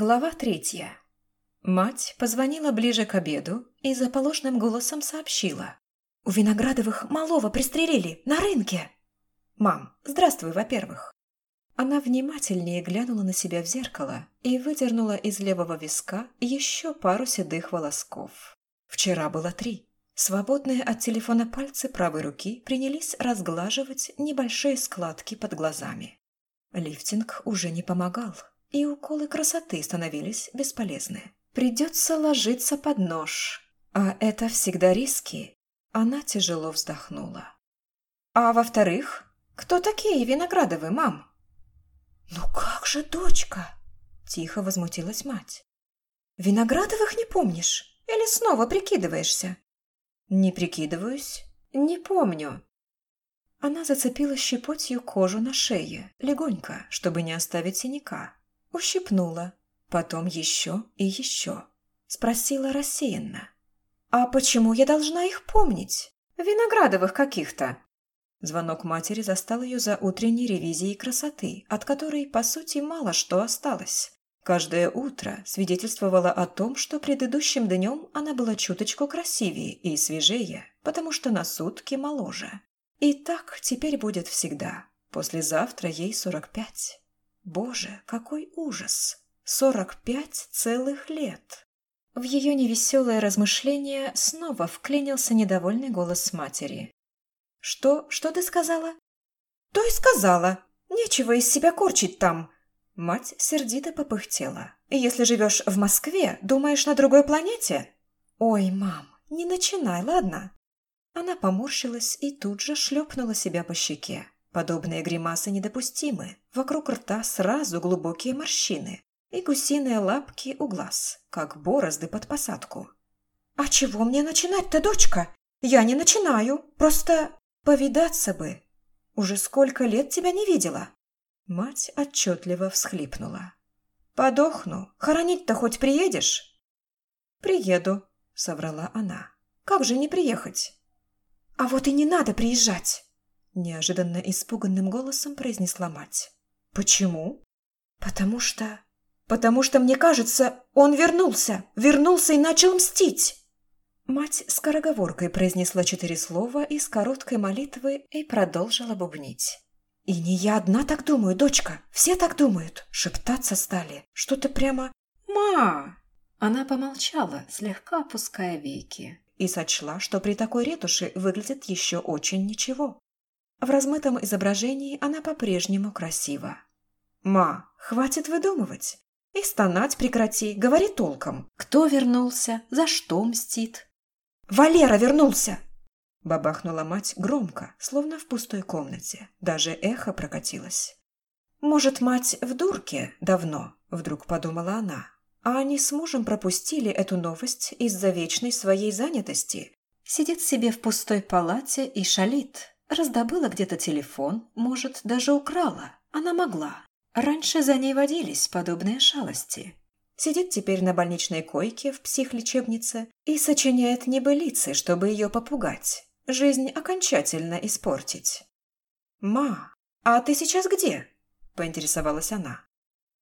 Глава третья. Мать позвонила ближе к обеду и заполошным голосом сообщила. «У Виноградовых малого пристрелили на рынке!» «Мам, здравствуй, во-первых!» Она внимательнее глянула на себя в зеркало и выдернула из левого виска еще пару седых волосков. Вчера было три. Свободные от телефона пальцы правой руки принялись разглаживать небольшие складки под глазами. Лифтинг уже не помогал, и уколы красоты становились бесполезны. Придется ложиться под нож. А это всегда риски. Она тяжело вздохнула. А во-вторых, кто такие Виноградовы, мам? Ну как же, дочка? Тихо возмутилась мать. Виноградовых не помнишь? Или снова прикидываешься? Не прикидываюсь. Не помню. Она зацепила щепотью кожу на шее, легонько, чтобы не оставить синяка. Ущипнула, потом еще и еще. Спросила рассеянно. «А почему я должна их помнить? Виноградовых каких-то?» Звонок матери застал ее за утренней ревизией красоты, от которой, по сути, мало что осталось. Каждое утро свидетельствовало о том, что предыдущим днем она была чуточку красивее и свежее, потому что на сутки моложе. И так теперь будет всегда. Послезавтра ей сорок пять. Боже, какой ужас! Сорок пять целых лет! В ее невеселое размышление снова вклинился недовольный голос матери. «Что? Что ты сказала?» «То и сказала. Нечего из себя корчить там». Мать сердито попыхтела. «Если живешь в Москве, думаешь на другой планете?» «Ой, мам, не начинай, ладно?» Она поморщилась и тут же шлепнула себя по щеке. Подобные гримасы недопустимы. Вокруг рта сразу глубокие морщины и гусиные лапки у глаз, как борозды под посадку. «А чего мне начинать-то, дочка? Я не начинаю, просто повидаться бы. Уже сколько лет тебя не видела?» Мать отчетливо всхлипнула. «Подохну. Хоронить-то хоть приедешь?» «Приеду», — соврала она. «Как же не приехать?» «А вот и не надо приезжать!» Неожиданно испуганным голосом произнесла мать. «Почему?» «Потому что... Потому что, мне кажется, он вернулся! Вернулся и начал мстить!» Мать скороговоркой произнесла четыре слова из короткой молитвы и продолжила бубнить. «И не я одна так думаю, дочка. Все так думают. Шептаться стали. Что-то прямо... Ма!» Она помолчала, слегка опуская веки, и сочла, что при такой ретуши выглядит еще очень ничего. В размытом изображении она по-прежнему красива. «Ма, хватит выдумывать. И стонать прекрати, говори толком. Кто вернулся? За что мстит?» «Валера вернулся!» Бабахнула мать громко, словно в пустой комнате. Даже эхо прокатилось. «Может, мать в дурке давно?» – вдруг подумала она. А они с мужем пропустили эту новость из-за вечной своей занятости. Сидит себе в пустой палате и шалит, Раздобыла где-то телефон, может, даже украла. Она могла. Раньше за ней водились подобные шалости. Сидит теперь на больничной койке в психлечебнице и сочиняет небылицы, чтобы ее попугать. Жизнь окончательно испортить. «Ма, а ты сейчас где?» – поинтересовалась она.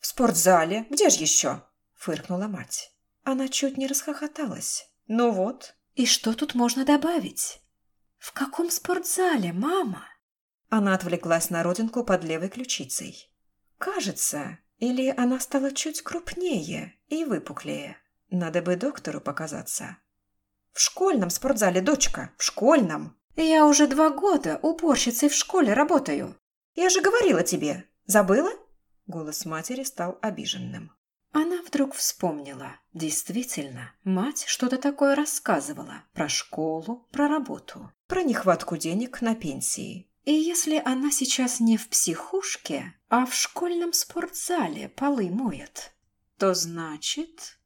«В спортзале. Где же еще?» – фыркнула мать. Она чуть не расхохоталась. «Ну вот. И что тут можно добавить?» «В каком спортзале, мама?» Она отвлеклась на родинку под левой ключицей. «Кажется, или она стала чуть крупнее и выпуклее. Надо бы доктору показаться». «В школьном спортзале, дочка, в школьном!» «Я уже два года уборщицей в школе работаю. Я же говорила тебе. Забыла?» Голос матери стал обиженным. Она вдруг вспомнила. Действительно, мать что-то такое рассказывала про школу, про работу, про нехватку денег на пенсии. И если она сейчас не в психушке, а в школьном спортзале полы моет, то значит...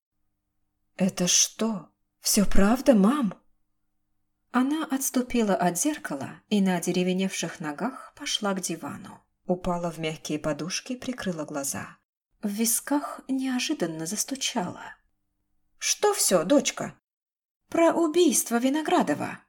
«Это что? Все правда, мам?» Она отступила от зеркала и на деревеневших ногах пошла к дивану. Упала в мягкие подушки, прикрыла глаза. В висках неожиданно застучало. «Что все, дочка?» «Про убийство Виноградова.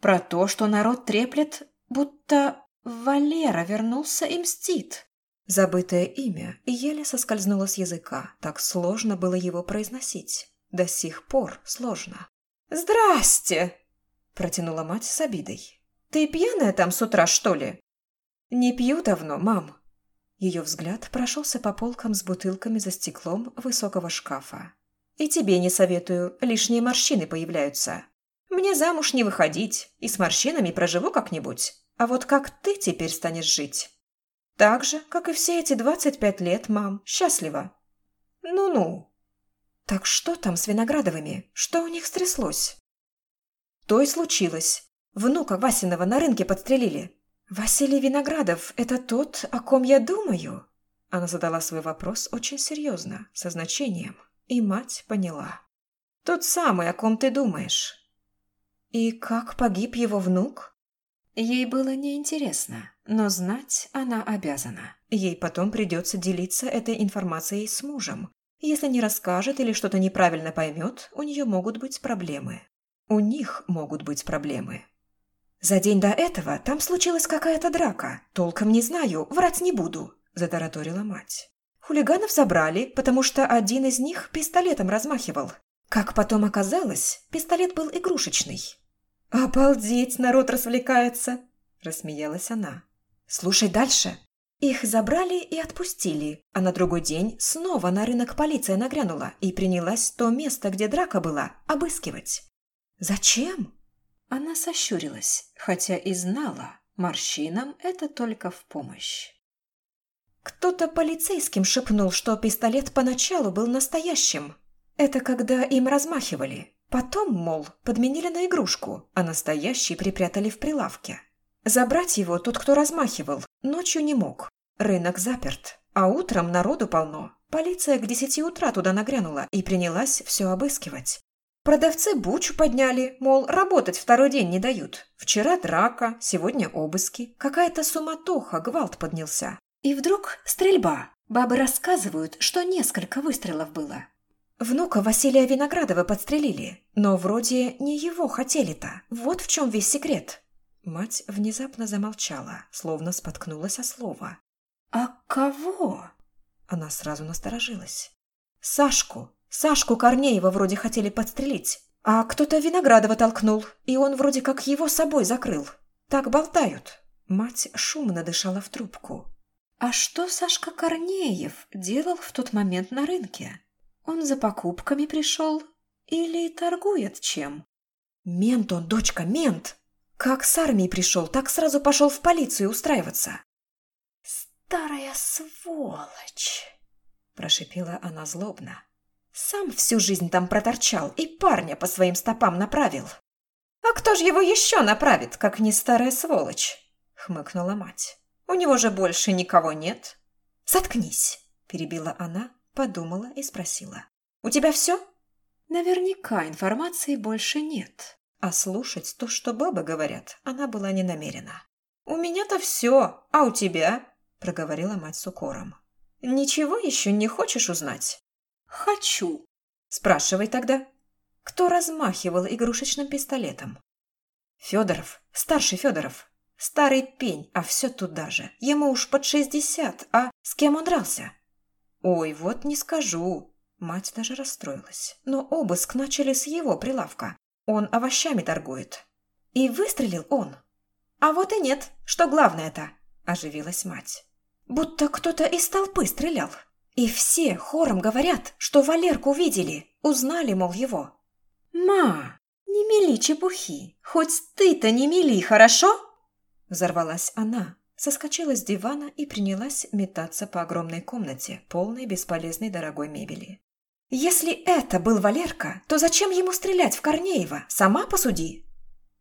Про то, что народ треплет, будто Валера вернулся и мстит. Забытое имя еле соскользнуло с языка, так сложно было его произносить. До сих пор сложно. «Здрасте!» – протянула мать с обидой. «Ты пьяная там с утра, что ли?» «Не пью давно, мам». Ее взгляд прошелся по полкам с бутылками за стеклом высокого шкафа. «И тебе не советую, лишние морщины появляются. Мне замуж не выходить, и с морщинами проживу как-нибудь. А вот как ты теперь станешь жить?» «Так же, как и все эти двадцать пять лет, мам, счастлива». «Ну-ну». «Так что там с Виноградовыми? Что у них стряслось?» «То и случилось. Внука Васиного на рынке подстрелили. Василий Виноградов – это тот, о ком я думаю?» Она задала свой вопрос очень серьезно, со значением, и мать поняла. «Тот самый, о ком ты думаешь». «И как погиб его внук?» Ей было неинтересно, но знать она обязана. Ей потом придется делиться этой информацией с мужем. Если не расскажет или что-то неправильно поймет, у нее могут быть проблемы. У них могут быть проблемы. «За день до этого там случилась какая-то драка. Толком не знаю, врать не буду», – затараторила мать. Хулиганов забрали, потому что один из них пистолетом размахивал. Как потом оказалось, пистолет был игрушечный. «Обалдеть, народ развлекается!» – рассмеялась она. «Слушай дальше. Их забрали и отпустили, а на другой день снова на рынок полиция нагрянула и принялась то место, где драка была, обыскивать. Зачем? Она сощурилась, хотя и знала, морщинам это только в помощь. Кто-то полицейским шепнул, что пистолет поначалу был настоящим. Это когда им размахивали. Потом, мол, подменили на игрушку, а настоящий припрятали в прилавке. Забрать его тот, кто размахивал, ночью не мог. Рынок заперт, а утром народу полно. Полиция к десяти утра туда нагрянула и принялась все обыскивать. Продавцы бучу подняли, мол, работать второй день не дают. Вчера драка, сегодня обыски. Какая-то суматоха, гвалт поднялся. И вдруг стрельба. Бабы рассказывают, что несколько выстрелов было. Внука Василия Виноградова подстрелили, но вроде не его хотели-то. Вот в чем весь секрет. Мать внезапно замолчала, словно споткнулась о слово. «А кого?» Она сразу насторожилась. «Сашку! Сашку Корнеева вроде хотели подстрелить, а кто-то Виноградова толкнул, и он вроде как его собой закрыл. Так болтают». Мать шумно дышала в трубку. «А что Сашка Корнеев делал в тот момент на рынке? Он за покупками пришел или торгует чем?» «Мент он, дочка, мент!» Как с армии пришел, так сразу пошел в полицию устраиваться. «Старая сволочь!» – прошипела она злобно. Сам всю жизнь там проторчал и парня по своим стопам направил. «А кто ж его еще направит, как не старая сволочь?» — хмыкнула мать. «У него же больше никого нет». «Заткнись!» — перебила она, подумала и спросила. «У тебя все?» Наверняка информации больше нет. А слушать то, что бабы говорят, она была не намерена. «У меня-то все, а у тебя?» – проговорила мать с укором. «Ничего еще не хочешь узнать?» «Хочу». «Спрашивай тогда». Кто размахивал игрушечным пистолетом? Федоров, старший Федоров. Старый пень, а все туда же. Ему уж под шестьдесят, а с кем он дрался? Ой, вот не скажу. Мать даже расстроилась. Но обыск начали с его прилавка. Он овощами торгует. И выстрелил он. А вот и нет. Что главное-то? Оживилась мать. Будто кто-то из толпы стрелял. И все хором говорят, что Валерку видели, узнали, мол, его. «Ма, не мели чепухи, хоть ты-то не мели, хорошо?» Взорвалась она, соскочила с дивана и принялась метаться по огромной комнате, полной бесполезной дорогой мебели. «Если это был Валерка, то зачем ему стрелять в Корнеева? Сама посуди!»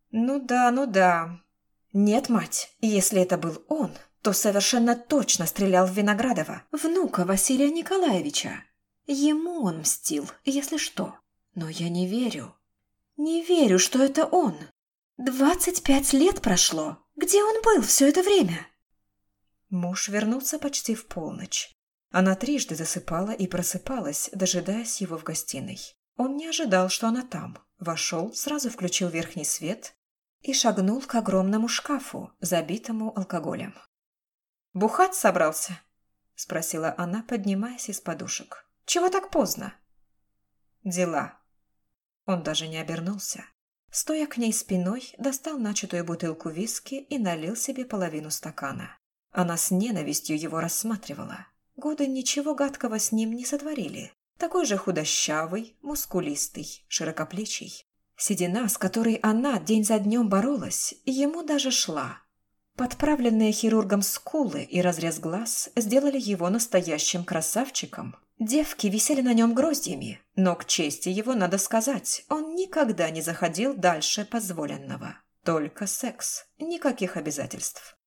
«Ну да, ну да. Нет, мать, если это был он, то совершенно точно стрелял в Виноградова, внука Василия Николаевича. Ему он мстил, если что. Но я не верю. Не верю, что это он. Двадцать пять лет прошло. Где он был все это время? Муж вернулся почти в полночь. Она трижды засыпала и просыпалась, дожидаясь его в гостиной. Он не ожидал, что она там. Вошел, сразу включил верхний свет и шагнул к огромному шкафу, забитому алкоголем. Бухать собрался?» спросила она, поднимаясь из подушек. «Чего так поздно?» «Дела». Он даже не обернулся. Стоя к ней спиной, достал начатую бутылку виски и налил себе половину стакана. Она с ненавистью его рассматривала. Годы ничего гадкого с ним не сотворили. Такой же худощавый, мускулистый, широкоплечий. Седина, с которой она день за днем боролась, ему даже шла. Подправленные хирургом скулы и разрез глаз сделали его настоящим красавчиком. Девки висели на нем гроздьями, но к чести его надо сказать, он никогда не заходил дальше позволенного. Только секс, никаких обязательств.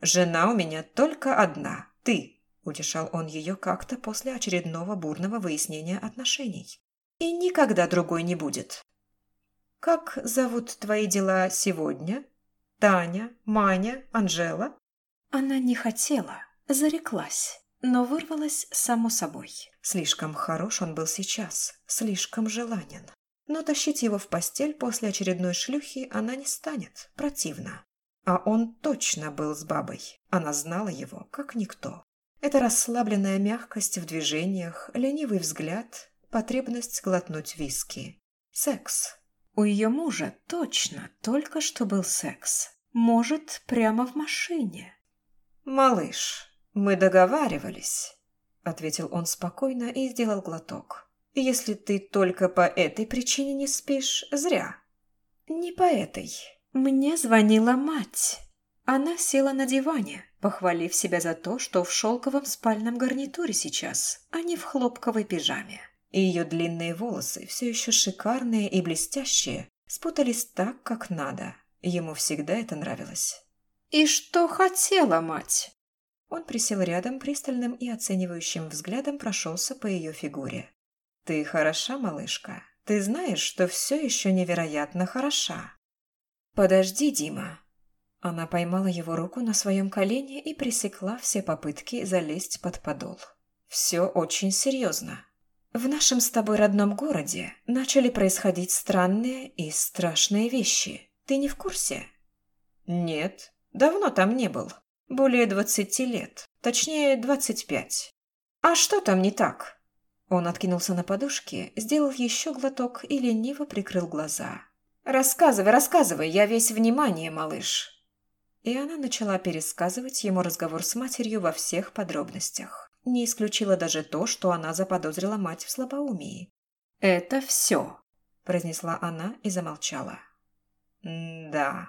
«Жена у меня только одна, ты», – утешал он ее как-то после очередного бурного выяснения отношений. «И никогда другой не будет». «Как зовут твои дела сегодня?» Таня, Маня, Анжела. Она не хотела, зареклась, но вырвалась само собой. Слишком хорош он был сейчас, слишком желанен. Но тащить его в постель после очередной шлюхи она не станет, противно. А он точно был с бабой, она знала его, как никто. Это расслабленная мягкость в движениях, ленивый взгляд, потребность глотнуть виски. Секс, у ее мужа точно только что был секс. Может, прямо в машине. «Малыш, мы договаривались», — ответил он спокойно и сделал глоток. «Если ты только по этой причине не спишь, зря». «Не по этой. Мне звонила мать». Она села на диване, похвалив себя за то, что в шелковом спальном гарнитуре сейчас, а не в хлопковой пижаме и ее длинные волосы, все еще шикарные и блестящие, спутались так, как надо. Ему всегда это нравилось. «И что хотела мать?» Он присел рядом, пристальным и оценивающим взглядом прошелся по ее фигуре. «Ты хороша, малышка. Ты знаешь, что все еще невероятно хороша». «Подожди, Дима». Она поймала его руку на своем колене и пресекла все попытки залезть под подол. «Все очень серьезно. В нашем с тобой родном городе начали происходить странные и страшные вещи. Ты не в курсе? Нет, давно там не был. Более двадцати лет. Точнее, двадцать пять. А что там не так? Он откинулся на подушке, сделал еще глоток и лениво прикрыл глаза. «Рассказывай, рассказывай, я весь внимание, малыш!» И она начала пересказывать ему разговор с матерью во всех подробностях. Не исключила даже то, что она заподозрила мать в слабоумии. «Это все», – произнесла она и замолчала. «Да».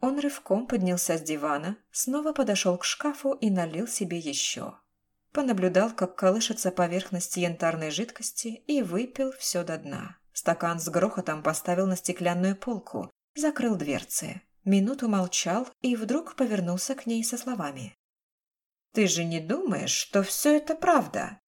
Он рывком поднялся с дивана, снова подошел к шкафу и налил себе еще. Понаблюдал, как колышется поверхность янтарной жидкости и выпил все до дна. Стакан с грохотом поставил на стеклянную полку, закрыл дверцы. Минуту молчал и вдруг повернулся к ней со словами. Ты же не думаешь, что все это правда?»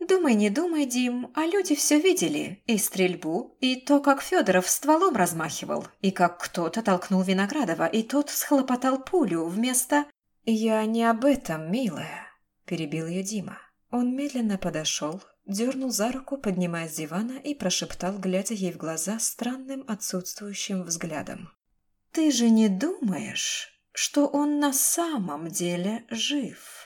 «Думай, не думай, Дим, а люди все видели. И стрельбу, и то, как Федоров стволом размахивал, и как кто-то толкнул Виноградова, и тот схлопотал пулю вместо...» «Я не об этом, милая», – перебил ее Дима. Он медленно подошел, дернул за руку, поднимая с дивана, и прошептал, глядя ей в глаза странным отсутствующим взглядом. «Ты же не думаешь, что он на самом деле жив.